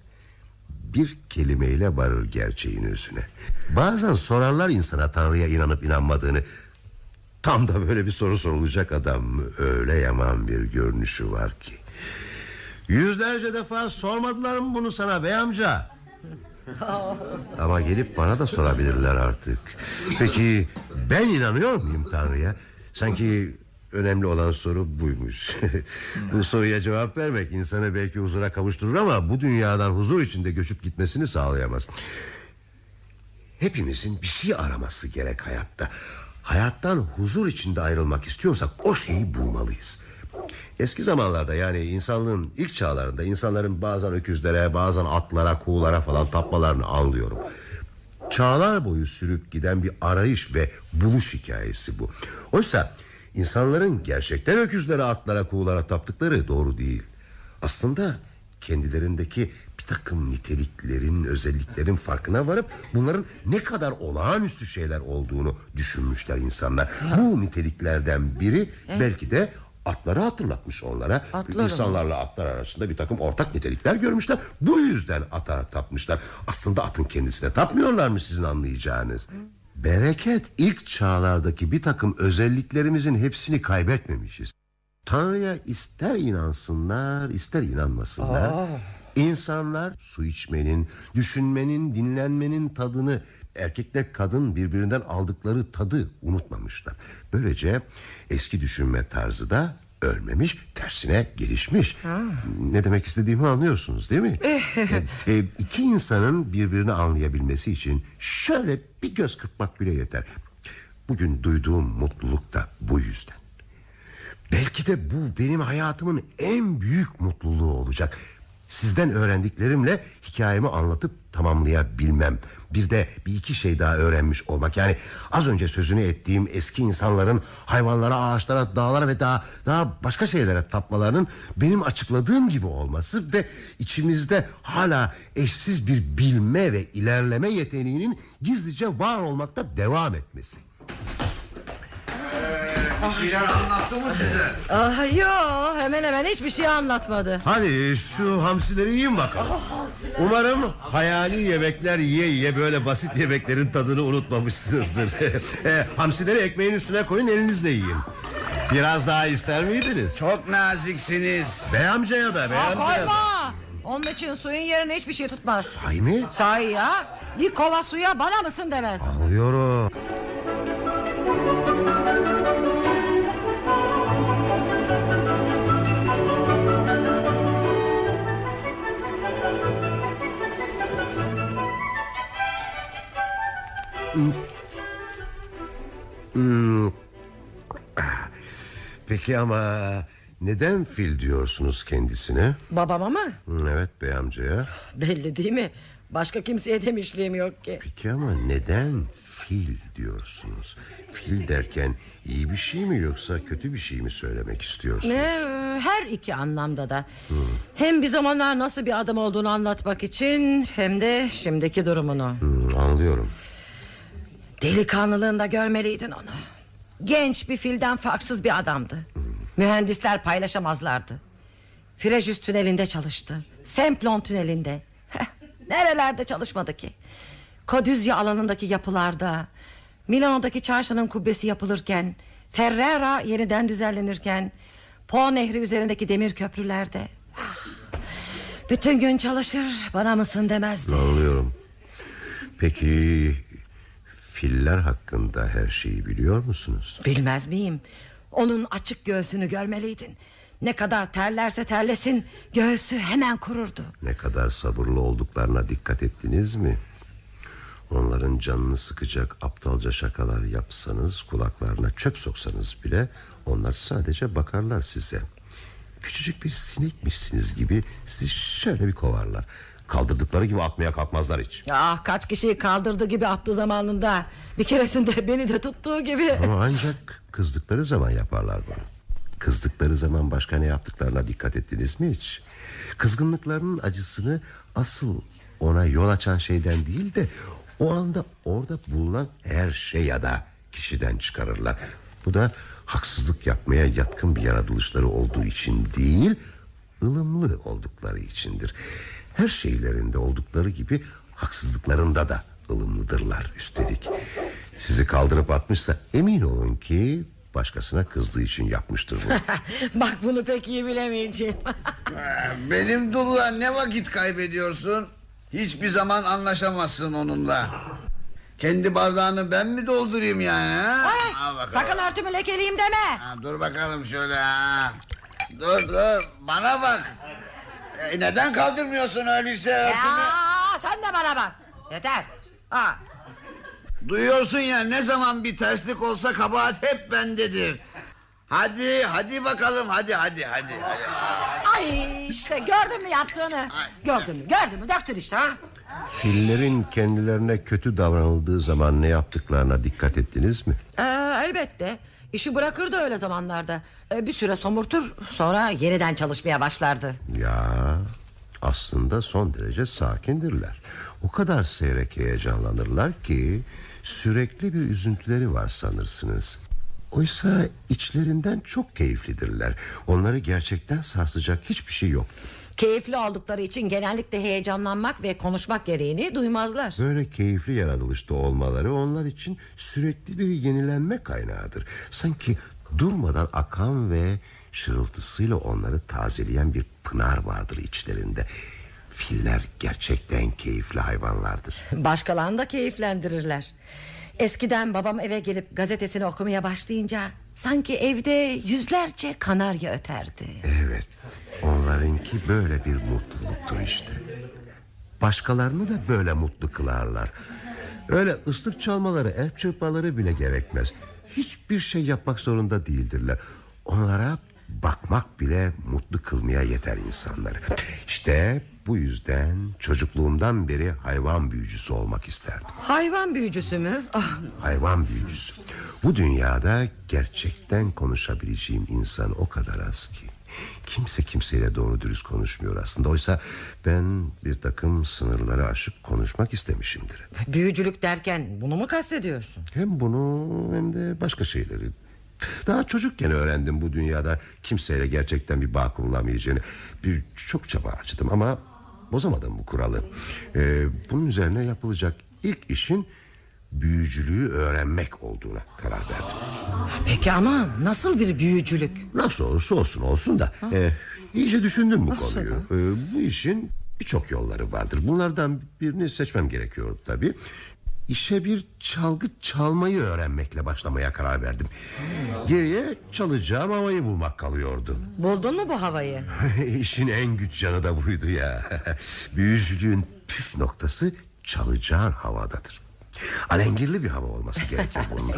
bir kelimeyle varır gerçeğin özüne. Bazen sorarlar insana Tanrı'ya inanıp inanmadığını. Tam da böyle bir soru sorulacak adam. Öyle yaman bir görünüşü var ki. Yüzlerce defa sormadılar mı bunu sana bey amca Ama gelip bana da sorabilirler artık. Peki ben inanıyor muyum Tanrı'ya? Sanki önemli olan soru buymuş. Bu soruya cevap vermek insanı belki huzura kavuşturur Ama bu dünyadan huzur içinde göçüp gitmesini sağlayamaz. Hepimizin bir şey araması gerek hayatta. Hayattan huzur içinde ayrılmak istiyorsak o şeyi bulmalıyız. Eski zamanlarda yani insanlığın ilk çağlarında insanların bazen öküzlere bazen atlara kuğulara falan tapmalarını anlıyorum. Çağlar boyu sürüp giden bir arayış ve buluş hikayesi bu. Oysa insanların gerçekten öküzlere atlara kuğulara taptıkları doğru değil. Aslında kendilerindeki bir takım niteliklerin, özelliklerin farkına varıp bunların ne kadar olağanüstü şeyler olduğunu düşünmüşler insanlar. Bu niteliklerden biri belki de atları hatırlatmış onlara. Atları İnsanlarla atlar arasında bir takım ortak nitelikler görmüşler. Bu yüzden ata tapmışlar. Aslında atın kendisine tapmıyorlar mı sizin anlayacağınız? Bereket ilk çağlardaki bir takım özelliklerimizin hepsini kaybetmemişiz. Tanrı'ya ister inansınlar ister inanmasınlar. Aa. İnsanlar su içmenin, düşünmenin, dinlenmenin tadını erkekle kadın birbirinden aldıkları tadı unutmamışlar. Böylece eski düşünme tarzı da ölmemiş, tersine gelişmiş. Ne demek istediğimi anlıyorsunuz değil mi? e, iki insanın birbirini anlayabilmesi için şöyle bir göz kırpmak bile yeter. Bugün duyduğum mutluluk da bu yüzden. Belki de bu benim hayatımın en büyük mutluluğu olacak. Sizden öğrendiklerimle hikayemi anlatıp tamamlayabilmem. Bir de bir iki şey daha öğrenmiş olmak. Yani az önce sözünü ettiğim eski insanların hayvanlara, ağaçlara, dağlara ve daha daha başka şeylere tapmalarının benim açıkladığım gibi olması ve içimizde hala eşsiz bir bilme ve ilerleme yeteneğinin gizlice var olmakta devam etmesi. Bir şeyler anlattı mı size? Ah, yo hemen hemen hiçbir şey anlatmadı. Hadi şu hamsileri yiyin bakalım. Umarım hayali yemekler yiye yiye böyle basit yemeklerin tadını unutmamışsınızdır. e, hamsileri ekmeğin üstüne koyun elinizle yiyin. Biraz daha ister miydiniz? Çok naziksiniz. Bey amcaya da bey Aa, amcaya da. koyma. Onun için suyun yerine hiçbir şey tutmaz. Sahi mi? Sahi ya. Bir kova suya bana mısın demez. Anlıyorum. Hmm. Peki ama neden fil diyorsunuz kendisine? Babama mı? Hmm, Evet bey amcaya. Belli değil mi? Başka kimseye demişliğim yok ki. Peki ama neden fil diyorsunuz? Fil derken iyi bir şey mi yoksa kötü bir şey mi söylemek istiyorsunuz? Ne, her iki anlamda da. Hem bir zamanlar nasıl bir adam olduğunu anlatmak için... ...hem de şimdiki durumunu. Hmm, anlıyorum. Delikanlılığında görmeliydin onu. Genç bir filden farksız bir adamdı. Mühendisler paylaşamazlardı. Frejus tünelinde çalıştı. Semplon tünelinde. Heh, nerelerde çalışmadı ki? Kodüzya alanındaki yapılarda... ...Milano'daki çarşının kubbesi yapılırken... ...Ferrara yeniden düzenlenirken... ...Po nehri üzerindeki demir köprülerde... Ah, bütün gün çalışır bana mısın demezdi. Anlıyorum. Peki filler hakkında her şeyi biliyor musunuz? Bilmez miyim? Onun açık göğsünü görmeliydin. Ne kadar terlerse terlesin göğsü hemen kururdu. Ne kadar sabırlı olduklarına dikkat ettiniz mi? Onların canını sıkacak aptalca şakalar yapsanız kulaklarına çöp soksanız bile onlar sadece bakarlar size. Küçücük bir sinekmişsiniz gibi sizi şöyle bir kovarlar. Kaldırdıkları gibi atmaya kalkmazlar hiç. Ah kaç kişiyi kaldırdı gibi attı zamanında. Bir keresinde beni de tuttuğu gibi. Ama ancak kızdıkları zaman yaparlar bunu. Kızdıkları zaman başka ne yaptıklarına dikkat ettiniz mi hiç? Kızgınlıklarının acısını asıl ona yol açan şeyden değil de o anda orada bulunan her şey ya da kişiden çıkarırlar. Bu da haksızlık yapmaya yatkın bir yaratılışları olduğu için değil, ılımlı oldukları içindir. Her şeylerinde oldukları gibi haksızlıklarında da ılımlıdırlar üstelik. Sizi kaldırıp atmışsa emin olun ki başkasına kızdığı için yapmıştır bunu. Bak bunu pek iyi bilemeyeceğim. Benim Dullah ne vakit kaybediyorsun? Hiçbir zaman anlaşamazsın onunla. Kendi bardağını ben mi doldurayım yani ha? Ay, sakın örtümü lekeleyeyim deme. Ha, dur bakalım şöyle ha. Dur dur bana bak. E, neden kaldırmıyorsun öyleyse örtünü? Ya, sen de bana bak. Yeter. Ha. Duyuyorsun ya ne zaman bir terslik olsa kabahat hep bendedir. Hadi hadi bakalım hadi hadi hadi. hadi. Ay işte gördün mü yaptığını? Gördün mü gördün mü döktün işte ha. Fillerin kendilerine kötü davranıldığı zaman ne yaptıklarına dikkat ettiniz mi? Ee, elbette. İşi bırakırdı öyle zamanlarda. Ee, bir süre somurtur sonra yeniden çalışmaya başlardı. Ya aslında son derece sakindirler. O kadar seyrek heyecanlanırlar ki sürekli bir üzüntüleri var sanırsınız. Oysa içlerinden çok keyiflidirler. Onları gerçekten sarsacak hiçbir şey yok. Keyifli oldukları için genellikle heyecanlanmak ve konuşmak gereğini duymazlar. Böyle keyifli yaratılışta olmaları onlar için sürekli bir yenilenme kaynağıdır. Sanki durmadan akan ve şırıltısıyla onları tazeleyen bir pınar vardır içlerinde. Filler gerçekten keyifli hayvanlardır. Başkalarını da keyiflendirirler. Eskiden babam eve gelip gazetesini okumaya başlayınca sanki evde yüzlerce kanarya öterdi. Evet, onlarınki böyle bir mutluluktur işte. Başkalarını da böyle mutlu kılarlar. Öyle ıslık çalmaları, el çırpmaları bile gerekmez. Hiçbir şey yapmak zorunda değildirler. Onlara bakmak bile mutlu kılmaya yeter insanları. İşte bu yüzden çocukluğumdan beri hayvan büyücüsü olmak isterdim. Hayvan büyücüsü mü? Ah, Hayvan büyücüsü. Bu dünyada gerçekten konuşabileceğim insan o kadar az ki. Kimse kimseyle doğru dürüst konuşmuyor aslında. Oysa ben bir takım sınırları aşıp konuşmak istemişimdir. büyücülük derken bunu mu kastediyorsun? Hem bunu hem de başka şeyleri. Daha çocukken öğrendim bu dünyada kimseyle gerçekten bir bağ kurulamayacağını. Bir çok çaba harcadım ama bozamadım bu kuralı. Ee, bunun üzerine yapılacak ilk işin büyücülüğü öğrenmek olduğuna karar verdim. Peki ama nasıl bir büyücülük? Nasıl olursa olsun olsun da e, iyice düşündüm bu konuyu. E, bu işin birçok yolları vardır. Bunlardan birini seçmem gerekiyor tabii. İşe bir çalgı çalmayı öğrenmekle başlamaya karar verdim. Geriye çalacağım havayı bulmak kalıyordu. Buldun mu bu havayı? İşin en güç yanı da buydu ya. Büyücülüğün püf noktası çalacağın havadadır. Alengirli bir hava olması gerekir bunun.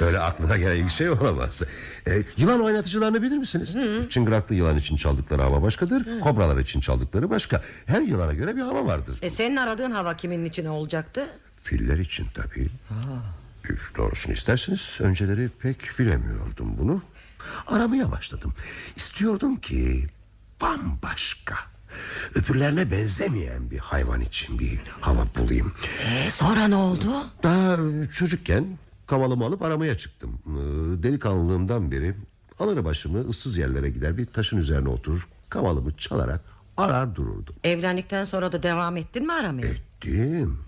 Öyle aklına gelen ilk şey olamaz. Ee, yılan oynatıcılarını bilir misiniz? Çıngıraklı yılan için çaldıkları hava başkadır. Kobralar için çaldıkları başka. Her yılana göre bir hava vardır. E senin aradığın hava kimin için olacaktı? Filler için tabii. Doğrusunu isterseniz önceleri pek bilemiyordum bunu. Aramaya başladım. İstiyordum ki bambaşka, öbürlerine benzemeyen bir hayvan için bir hava bulayım. E sonra ne oldu? Daha çocukken kavalımı alıp aramaya çıktım. Ee, Delikanlılığımdan beri alır başımı ıssız yerlere gider bir taşın üzerine oturur. Kavalımı çalarak arar dururdum. Evlendikten sonra da devam ettin mi aramaya? Ettim.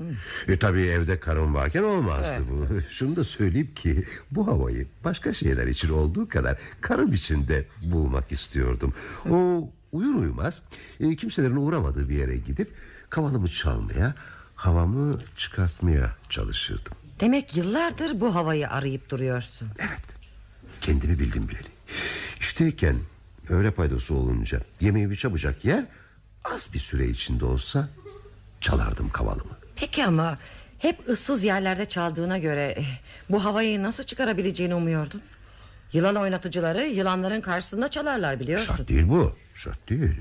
E tabii evde karım varken olmazdı bu. Şunu da söyleyeyim ki bu havayı başka şeyler için olduğu kadar karım için de bulmak istiyordum. O uyur uyumaz e, kimselerin uğramadığı bir yere gidip kavalımı çalmaya, havamı çıkartmaya çalışırdım. Demek yıllardır bu havayı arayıp duruyorsun. Evet. Kendimi bildim bileli. İşteyken Öyle paydası olunca yemeğimi çabucak yer Az bir süre içinde olsa çalardım kavalımı. Peki ama hep ıssız yerlerde çaldığına göre eh, Bu havayı nasıl çıkarabileceğini umuyordun? Yılan oynatıcıları yılanların karşısında çalarlar biliyorsun. Şart değil bu Şart değil.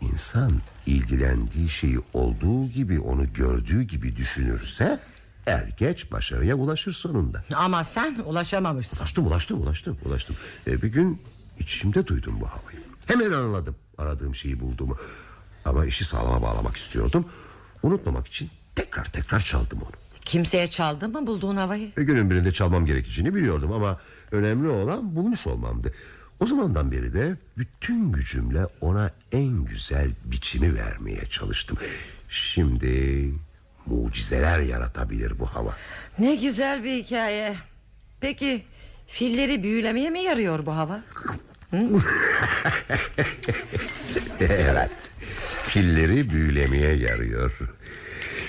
İnsan ilgilendiği şeyi olduğu gibi onu gördüğü gibi düşünürse Er geç başarıya ulaşır sonunda. Ama sen ulaşamamışsın. Ulaştım ulaştım ulaştım ulaştım. Ee, Bir gün içimde duydum bu havayı Hemen anladım aradığım şeyi bulduğumu Ama işi sağlama bağlamak istiyordum Unutmamak için tekrar tekrar çaldım onu Kimseye çaldın mı bulduğun havayı E, günün birinde çalmam gerekeceğini biliyordum ama önemli olan bulmuş olmamdı. O zamandan beri de bütün gücümle ona en güzel biçimi vermeye çalıştım. Şimdi mucizeler yaratabilir bu hava. Ne güzel bir hikaye Peki filleri büyülemeye mi yarıyor bu hava evet. Filleri büyülemeye yarıyor.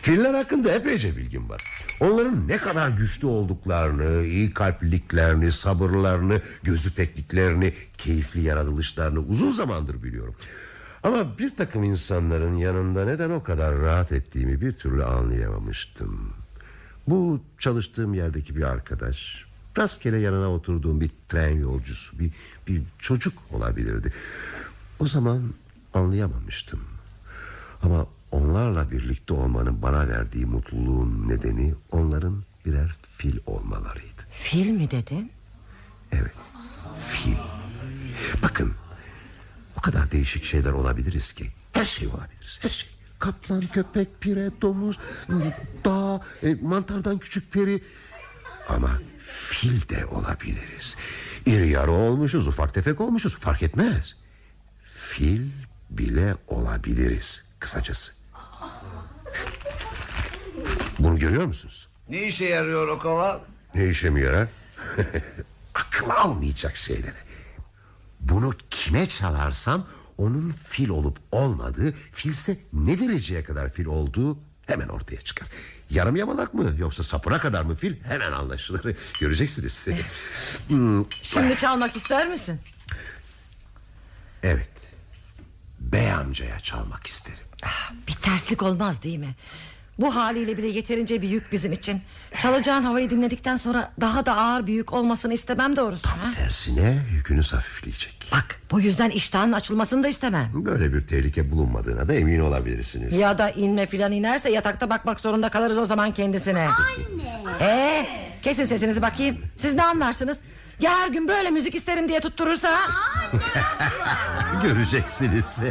Filler hakkında epeyce bilgim var. Onların ne kadar güçlü olduklarını, iyi kalpliliklerini, sabırlarını, gözü pekliklerini, keyifli yaratılışlarını uzun zamandır biliyorum. Ama bir takım insanların yanında neden o kadar rahat ettiğimi bir türlü anlayamamıştım. Bu çalıştığım yerdeki bir arkadaş, rastgele yanına oturduğum bir tren yolcusu, bir, bir çocuk olabilirdi. O zaman anlayamamıştım. Ama onlarla birlikte olmanın bana verdiği mutluluğun nedeni onların birer fil olmalarıydı. Fil mi dedin Evet, fil. Bakın, o kadar değişik şeyler olabiliriz ki. Her şey olabiliriz, her şey. Kaplan, köpek, pire, domuz, dağ, e, mantardan küçük peri. Ama fil de olabiliriz. İri yarı olmuşuz, ufak tefek olmuşuz. Fark etmez. Fil bile olabiliriz kısacası. Bunu görüyor musunuz? Ne işe yarıyor o kaval? Ne işe mi yarar? Akıl almayacak şeylere. Bunu kime çalarsam onun fil olup olmadığı, filse ne dereceye kadar fil olduğu hemen ortaya çıkar. Yarım yamalak mı yoksa sapına kadar mı fil hemen anlaşılır. Göreceksiniz. Hmm, Şimdi çalmak ister misin evet. Bey amcaya çalmak isterim. Bir terslik olmaz değil mi Bu haliyle bile yeterince bir yük bizim için Çalacağın havayı dinledikten sonra Daha da ağır bir yük olmasını istemem doğrusu ha? Tersine yükünüz hafifleyecek. Bak bu yüzden iştahın açılmasını da istemem Böyle bir tehlike bulunmadığına da emin olabilirsiniz. Ya da inme filan inerse yatakta bakmak zorunda kalırız o zaman kendisine Anne Ee, Kesin sesinizi bakayım Siz ne anlarsınız Ya her gün böyle müzik isterim diye tutturursa ha? Göreceksiniz.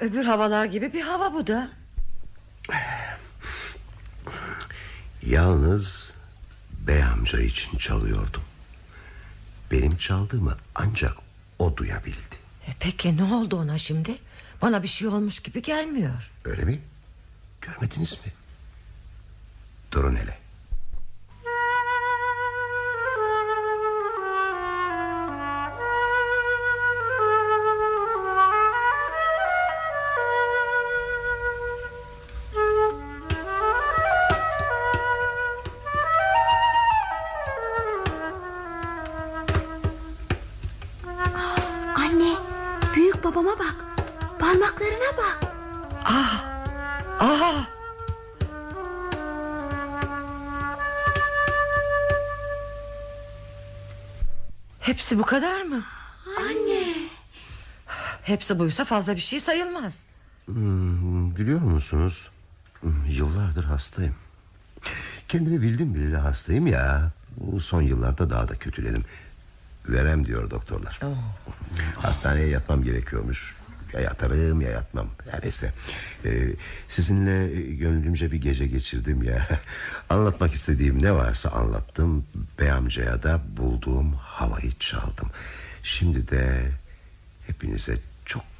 Öbür havalar gibi bir hava bu da Yalnız bey amca için çalıyordum. Benim çaldığımı ancak o duyabildi. e Peki ne oldu ona şimdi? Bana bir şey olmuş gibi gelmiyor Öyle mi? Görmediniz mi? Durun hele. Hepsi buysa fazla bir şey sayılmaz Hmm, biliyor musunuz? Hmm, Yıllardır hastayım. Kendimi bildim bileli hastayım ya. Son yıllarda daha da kötüledim. Verem diyor doktorlar. Hastaneye yatmam gerekiyormuş. Ya yatarım ya yatmam. Her neyse. Ee, sizinle e, gönlümce bir gece geçirdim ya. Anlatmak istediğim ne varsa anlattım. Bey amcaya da bulduğum havayı çaldım. Şimdi de hepinize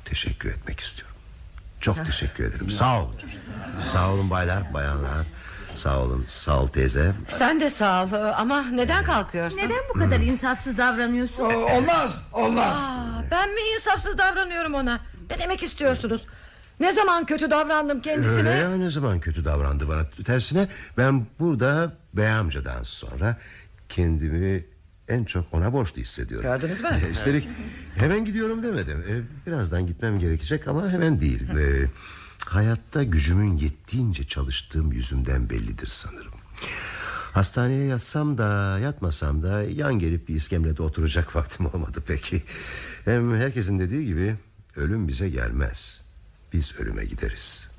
teşekkür etmek istiyorum. Çok teşekkür ederim. Sağ olun. Sağ olun baylar, bayanlar. Sağ olun. Sağ ol teyze. Sen de sağ ol ama neden kalkıyorsun? Neden bu kadar insafsız davranıyorsun? Olmaz olmaz Aa, ben mi insafsız davranıyorum ona? Ne demek istiyorsunuz? Ne zaman kötü davrandım kendisine? Öyle ya ne zaman kötü davrandı bana. Tersine ben burada bey amcadan sonra kendimi en çok ona borçlu hissediyorum. Gördünüz mü? Ee, Üstelik hemen gidiyorum demedim. Ee, Birazdan gitmem gerekecek ama hemen değil. Ee, Hayatta gücümün yettiğince çalıştığım yüzümden bellidir sanırım. Hastaneye yatsam da yatmasam da yan gelip bir iskemlede oturacak vaktim olmadı peki. Hem herkesin dediği gibi ölüm bize gelmez. Biz ölüme gideriz.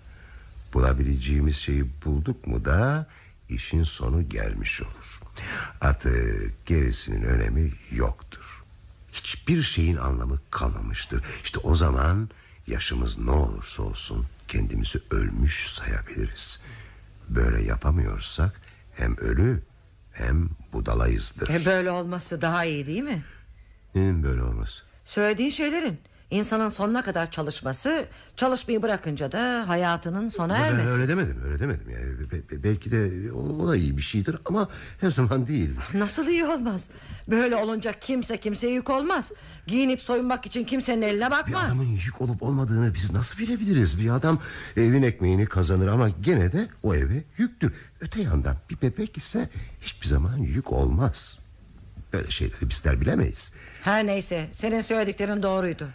Bulabileceğimiz şeyi bulduk mu da işin sonu gelmiş olur. Artık gerisinin önemi yoktur. Hiçbir şeyin anlamı kalmamıştır. İşte o zaman yaşımız ne olursa olsun kendimizi ölmüş sayabiliriz. Böyle yapamıyorsak hem ölü hem budalayızdır. E böyle olması daha iyi değil mi? Neyin böyle olması? Söylediğin şeylerin insanın sonuna kadar çalışması, çalışmayı bırakınca da hayatının sona Ben ermesi. öyle demedim öyle demedim yani Be- be- belki de o, o da iyi bir şeydir ama her zaman değil. Nasıl iyi olmaz? Böyle olunca kimse kimseye yük olmaz. Giyinip soyunmak için kimsenin eline Bir bakmaz. adamın yük olup olmadığını biz nasıl bilebiliriz? Bir adam evin ekmeğini kazanır ama gene de o eve yüktür. Öte yandan bir bebek ise hiçbir zaman yük olmaz. Böyle şeyleri bizler bilemeyiz. Her neyse senin söylediklerin doğruydu.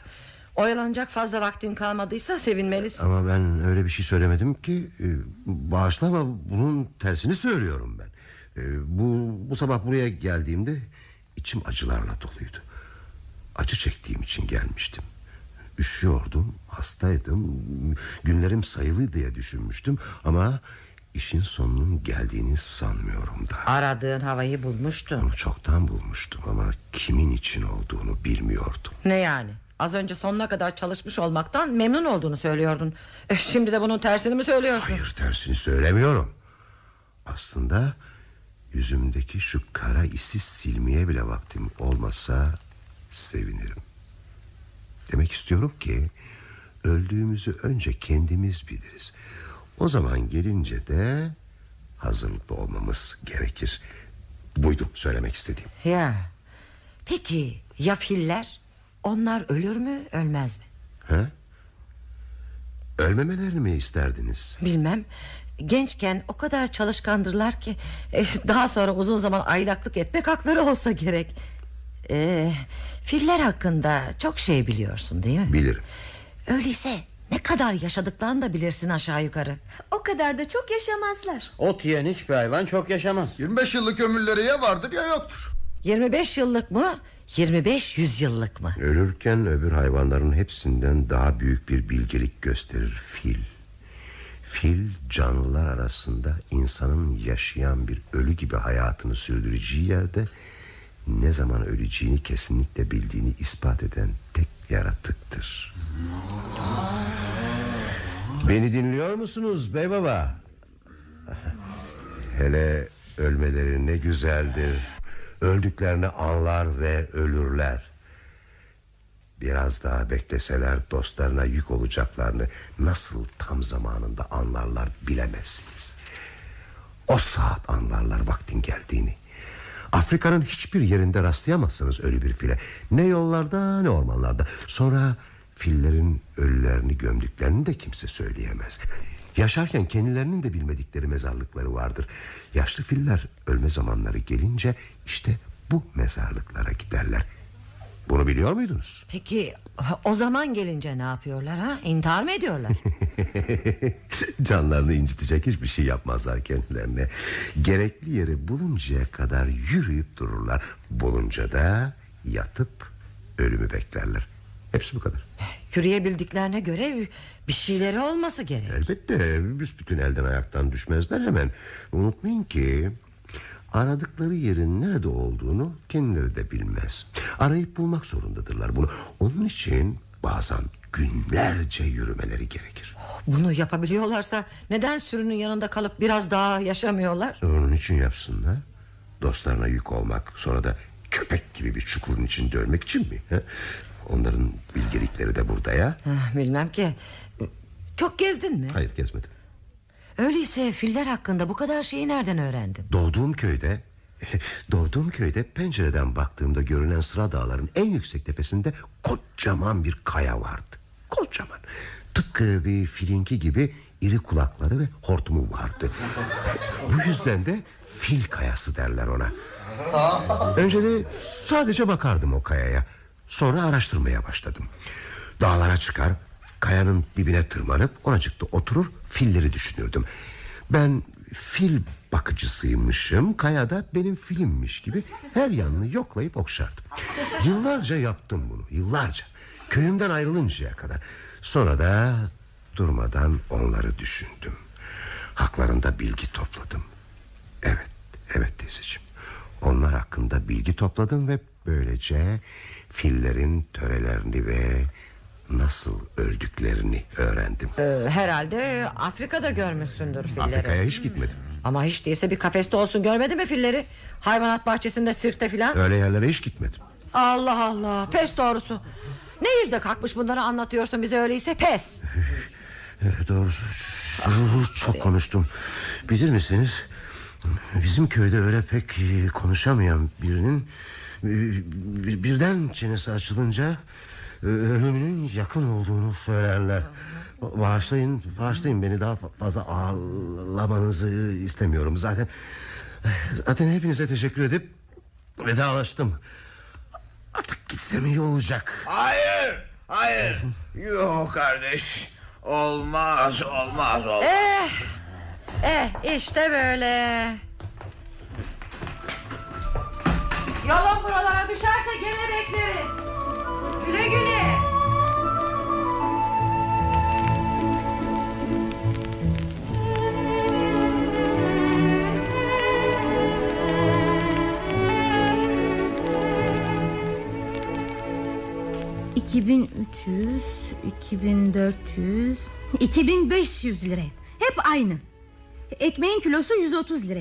Oyalanacak fazla vaktin kalmadıysa sevinmelisin. Ama ben öyle bir şey söylemedim ki. Ee, Bağışla ama bunun tersini söylüyorum ben. Ee, Bu, bu sabah buraya geldiğimde içim acılarla doluydu. Acı çektiğim için gelmiştim. Üşüyordum, hastaydım, günlerim sayılı diye düşünmüştüm ama işin sonunun geldiğini sanmıyorum da. Aradığın havayı bulmuştun. Onu çoktan bulmuştum ama kimin için olduğunu bilmiyordum. Ne yani? Az önce sonuna kadar çalışmış olmaktan memnun olduğunu söylüyordun. E, şimdi de bunun tersini mi söylüyorsun? Hayır tersini söylemiyorum. Aslında yüzümdeki şu kara isi silmeye bile vaktim olmasa sevinirim. Demek istiyorum ki öldüğümüzü önce kendimiz biliriz. O zaman gelince de hazırlıklı olmamız gerekir. Buydu söylemek istediğim. Ya. Peki ya filler? Onlar ölür mü ölmez mi? He? Ölmemelerini mi isterdiniz? Bilmem. Gençken o kadar çalışkandırlar ki e, daha sonra uzun zaman aylaklık etmek hakları olsa gerek. E, filler hakkında çok şey biliyorsun değil mi? Bilirim. Öyleyse ne kadar yaşadıklarını da bilirsin aşağı yukarı. O kadar da çok yaşamazlar. Ot yiyen hiçbir hayvan çok yaşamaz. 25 yıllık ömürleri ya vardır ya yoktur. 25 yıllık mı? 25 yüzyıllık mı? Ölürken öbür hayvanların hepsinden daha büyük bir bilgelik gösterir fil. Fil canlılar arasında insanın yaşayan bir ölü gibi hayatını sürdüreceği yerde ne zaman öleceğini kesinlikle bildiğini ispat eden tek yaratıktır. Beni dinliyor musunuz bey baba? Hele ölmeleri ne güzeldir. Öldüklerini anlar ve ölürler. Biraz daha bekleseler dostlarına yük olacaklarını nasıl tam zamanında anlarlar bilemezsiniz. O saat anlarlar vaktin geldiğini. Afrika'nın hiçbir yerinde rastlayamazsınız ölü bir file. Ne yollarda ne ormanlarda. Sonra fillerin ölülerini gömdüklerini de kimse söyleyemez. Yaşarken kendilerinin de bilmedikleri mezarlıkları vardır. Yaşlı filler ölme zamanları gelince işte bu mezarlıklara giderler. Bunu biliyor muydunuz? Peki o zaman gelince ne yapıyorlar ha? İntihar mı ediyorlar? Canlarını incitecek hiçbir şey yapmazlar kendilerine. Gerekli yeri buluncaya kadar yürüyüp dururlar. Bulunca da yatıp ölümü beklerler. Hepsi bu kadar. Yürüyebildiklerine göre bir şeyleri olması gerek. Elbette büsbütün elden ayaktan düşmezler hemen. Unutmayın ki aradıkları yerin nerede olduğunu kendileri de bilmez. Arayıp bulmak zorundadırlar bunu. Onun için bazen günlerce yürümeleri gerekir. Bunu yapabiliyorlarsa neden sürünün yanında kalıp biraz daha yaşamıyorlar? Onun için yapsınlar. Dostlarına yük olmak sonra da köpek gibi bir çukurun içinde ölmek için mi? he? Onların bilgelikleri de burada ya. Ah, Bilmem ki. Çok gezdin mi? Hayır gezmedim. Öyleyse filler hakkında bu kadar şeyi nereden öğrendin? Doğduğum köyde Doğduğum köyde pencereden baktığımda görünen sıra dağların en yüksek tepesinde kocaman bir kaya vardı. Kocaman. Tıpkı bir filinki gibi iri kulakları ve hortumu vardı. Bu yüzden de fil kayası derler ona. Önce de sadece bakardım o kayaya. Sonra araştırmaya başladım. Dağlara çıkar, kayanın dibine tırmanıp oracıkta oturur filleri düşünürdüm. Ben fil bakıcısıymışım, kayada benim filimmiş gibi her yanını yoklayıp okşardım. Yıllarca yaptım bunu, yıllarca. Köyümden ayrılıncaya kadar. Sonra da durmadan onları düşündüm. Haklarında bilgi topladım. Evet, evet teyzeciğim. Onlar hakkında bilgi topladım ve böylece fillerin törelerini ve nasıl öldüklerini öğrendim. Ee, herhalde Afrika'da görmüşsündür filleri. Afrika'ya hiç gitmedim. Ama hiç değilse bir kafeste olsun görmedin mi filleri? Hayvanat bahçesinde, sirkte filan. Öyle yerlere hiç gitmedim. Allah Allah, pes doğrusu. Ne yüzde kalkmış bunları anlatıyorsun bize öyleyse pes. Doğrusu çok, konuştum. Bilir misiniz? Bizim köyde öyle pek konuşamayan birinin bir- birden çenesi açılınca e, ölümünün yakın olduğunu söylerler. Bağışlayın, bağışlayın beni daha fa- fazla ağırlamanızı istemiyorum. Zaten zaten hepinize teşekkür edip vedalaştım. Artık gitsem iyi olacak. Hayır, hayır. Yok kardeş. Olmaz, olmaz, olmaz. Eh, eh işte böyle. Yolun buralara düşerse gene bekleriz. Güle güle. ...2300, 2400, 2500 lira. Hep aynı. Ekmeğin kilosu 130 lira.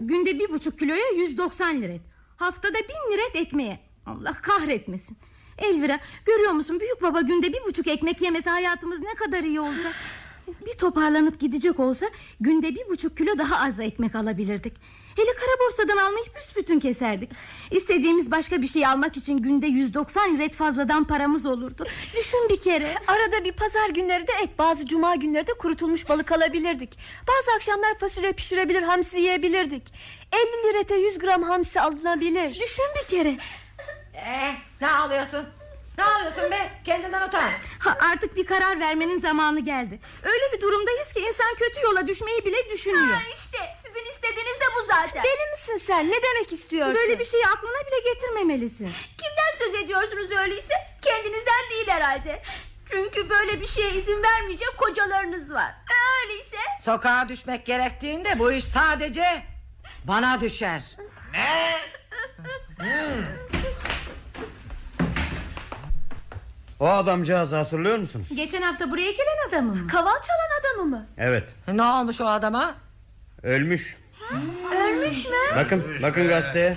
Günde bir buçuk kiloya 190 lira. Haftada bin lira et ekmeğe. Allah kahretmesin. Elvira görüyor musun büyük baba günde bir buçuk ekmek yemese hayatımız ne kadar iyi olacak. Bir toparlanıp gidecek olsa günde bir buçuk kilo daha az ekmek alabilirdik. Hele kara borsadan almayı büsbütün keserdik. İstediğimiz başka bir şey almak için günde 190 lira fazladan paramız olurdu. Düşün bir kere. Arada bir pazar günleri de et bazı cuma günleri de kurutulmuş balık alabilirdik. Bazı akşamlar fasulye pişirebilir hamsi yiyebilirdik. 50 lirete 100 gram hamsi alınabilir. Düşün bir kere. Eh, ne ağlıyorsun? Ne ağlıyorsun be? Kendinden utan. Ha, artık bir karar vermenin zamanı geldi. Öyle bir durumdayız ki insan kötü yola düşmeyi bile düşünüyor. işte sizin istediğiniz de bu zaten. Deli misin sen ne demek istiyorsun? Böyle bir şeyi aklına bile getirmemelisin. Kimden söz ediyorsunuz öyleyse? Kendinizden değil herhalde. Çünkü böyle bir şeye izin vermeyecek kocalarınız var. Öyleyse Sokağa düşmek gerektiğinde bu iş sadece bana düşer. O adamcağızı hatırlıyor musunuz? Geçen hafta buraya gelen adamı mı? Kaval çalan adamı mı? Evet Ne olmuş o adama? Ölmüş Ölmüş mü? Bakın bakın gazeteye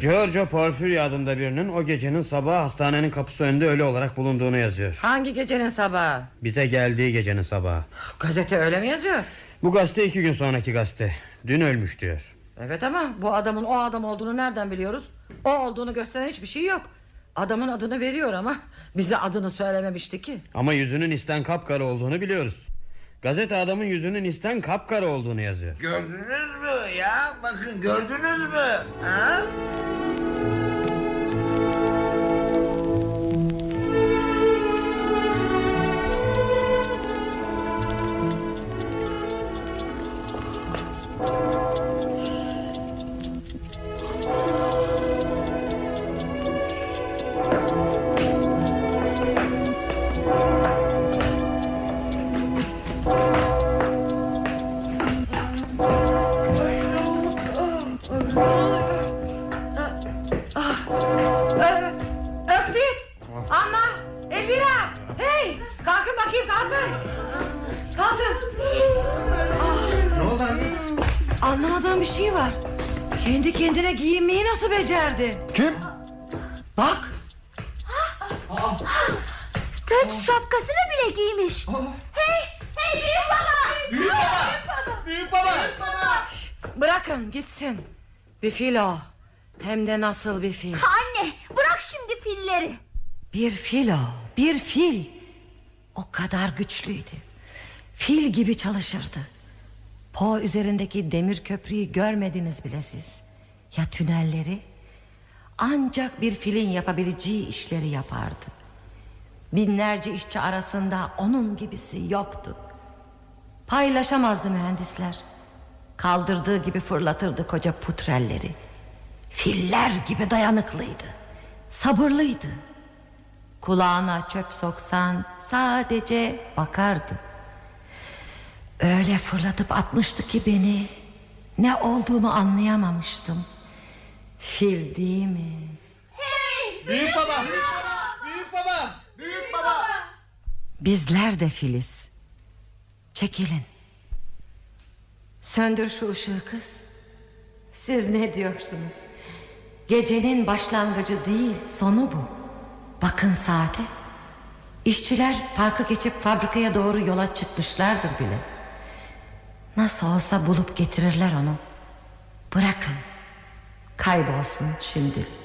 Giorgio Porfirio adında birinin o gecenin sabahı hastanenin kapısı önünde ölü olarak bulunduğunu yazıyor. Hangi gecenin sabahı? Bize geldiği gecenin sabahı. Gazete öyle mi yazıyor? Bu gazete iki gün sonraki gazete. Dün ölmüş diyor. Evet ama bu adamın o adam olduğunu nereden biliyoruz? O olduğunu gösteren hiçbir şey yok. Adamın adını veriyor ama bize adını söylememişti ki. Ama yüzünün isten kapkara olduğunu biliyoruz. Gazete adamın yüzünün isten kapkara olduğunu yazıyor. Gördünüz mü ya? Bakın gördünüz mü? Ha? Kendi kendine giyinmeyi nasıl becerdi? Kim? Bak Göç şapkasını bile giymiş. Hey, hey büyük baba. Büyük baba. Büyük baba. bırakın gitsin. Bir fil o. Hem de nasıl bir fil. Anne, bırak şimdi filleri. Bir fil o. Bir fil. O kadar güçlüydü. Fil gibi çalışırdı. Po üzerindeki demir köprüyü görmediniz bile siz. Ya tünelleri? Ancak bir filin yapabileceği işleri yapardı. Binlerce işçi arasında onun gibisi yoktu. Paylaşamazdı mühendisler. Kaldırdığı gibi fırlatırdı koca putrelleri. Filler gibi dayanıklıydı. Sabırlıydı. Kulağına çöp soksan sadece bakardı. Öyle fırlatıp atmıştı ki beni ne olduğumu anlayamamıştım. Fil değil mi? Büyük baba. Büyük baba. Büyük baba. Bizler de filiz. Çekilin. Söndür şu ışığı kız. Siz ne diyorsunuz? Gecenin başlangıcı değil, sonu bu. Bakın saate. İşçiler parkı geçip fabrikaya doğru yola çıkmışlardır bile. Nasıl olsa bulup getirirler onu. Bırakın. Kaybolsun şimdilik.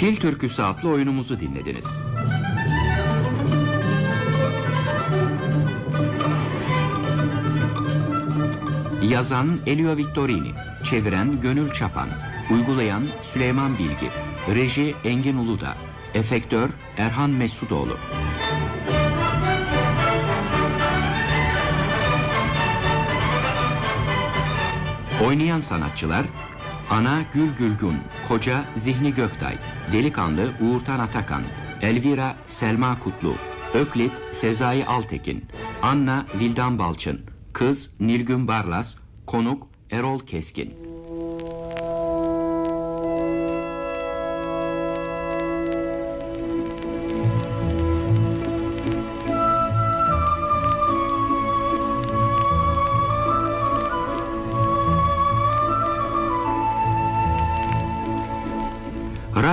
Fil Türküsü adlı oyunumuzu dinlediniz. Yazan Elio Vittorini, çeviren Gönül Çapan, uygulayan Süleyman Bilgi, reji Engin Uludağ, efektör Erhan Mesudoğlu. Oynayan sanatçılar Ana Gül Gülgün, Koca Zihni Göktay, Delikanlı Uğurtan Atakan, Elvira Selma Kutlu, Öklit Sezai Altekin, Anna Vildan Balçın, Kız Nilgün Barlas, Konuk Erol Keskin.